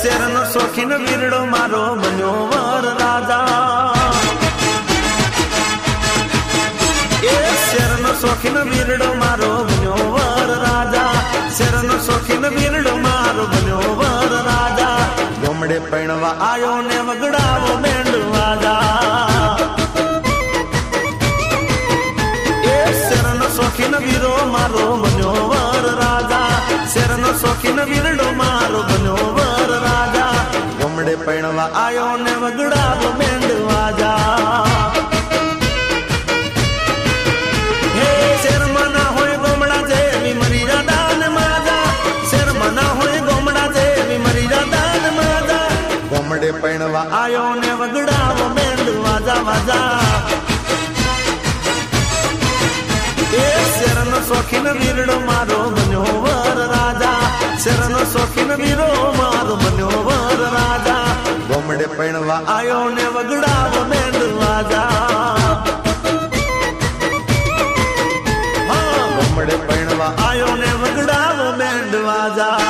શેરનો શોખીન બીરડો મારો બન્યો વર રાજા. એ શેરનો શોખીન વીરડો મારો બન્યો વર રાજા. શેરનો શોખીન બીરડો મારો બન્યો વર રાજા. ગોમડે પૈણવા આયો ને વગડાવો મેંડ વાજા એ શેરનો શોખીન વીરો મારો પૈણવા આયો ને વગડાવો મેંડ વાજા. હે, શેરમાં ના હોય ગોમડા જેવી મરી રાધા ને માજા. શેરમાં ના હોય પૈણવા આયો ને વગડાવો મેંડ વાજા વાજા. એ શેરનો શોખીન વીરડો મારો બન્યો રાજા. શેરનો શોખીન વીરો ગોમડે આયો ને વગડાવ મેંડ વાજા હા આયો ને વગડાવ મેંડ વાજા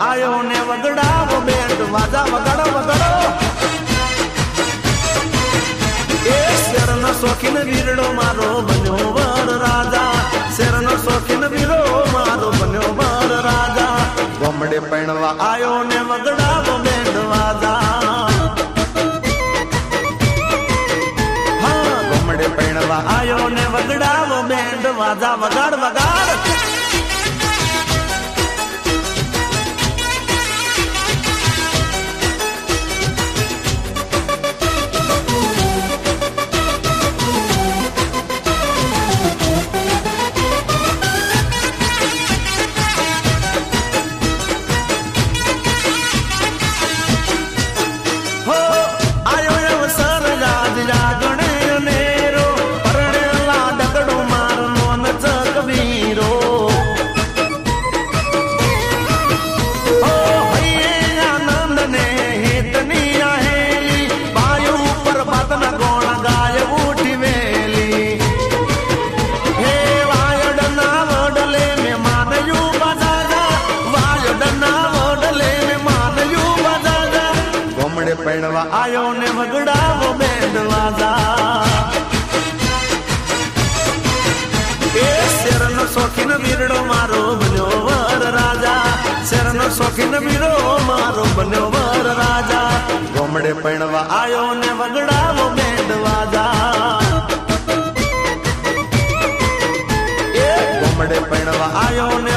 આયો ને વગડાવો બેન્ડ વાજા વગાડો વગાડો. એ શેરનો શોખીન વીરડો મારો બન્યો વર રાજા. શેરનો શોખીન વીરો મારો બન્યો વર રાજા. ગોમડે પૈણવા આયો ને વગડાવો બેન્ડ વાજા. હા ગોમડે પૈણવા આયો ને વગડાવો બેન્ડ વાજા, વગાડ વગાડ. ગોમડે પૈણવા આયો ને વગડાવો બેન્ડ વાજા એ શેરનો શોખીન બીરડો મારો બન્યો વર રાજા. શેરનો શોખીન વીરો મારો બન્યો વર રાજા. ગોમડે પૈણવા આયો ને વગડાવો બેન્ડ વાજા એ ગોમડે પૈણવા આયો ને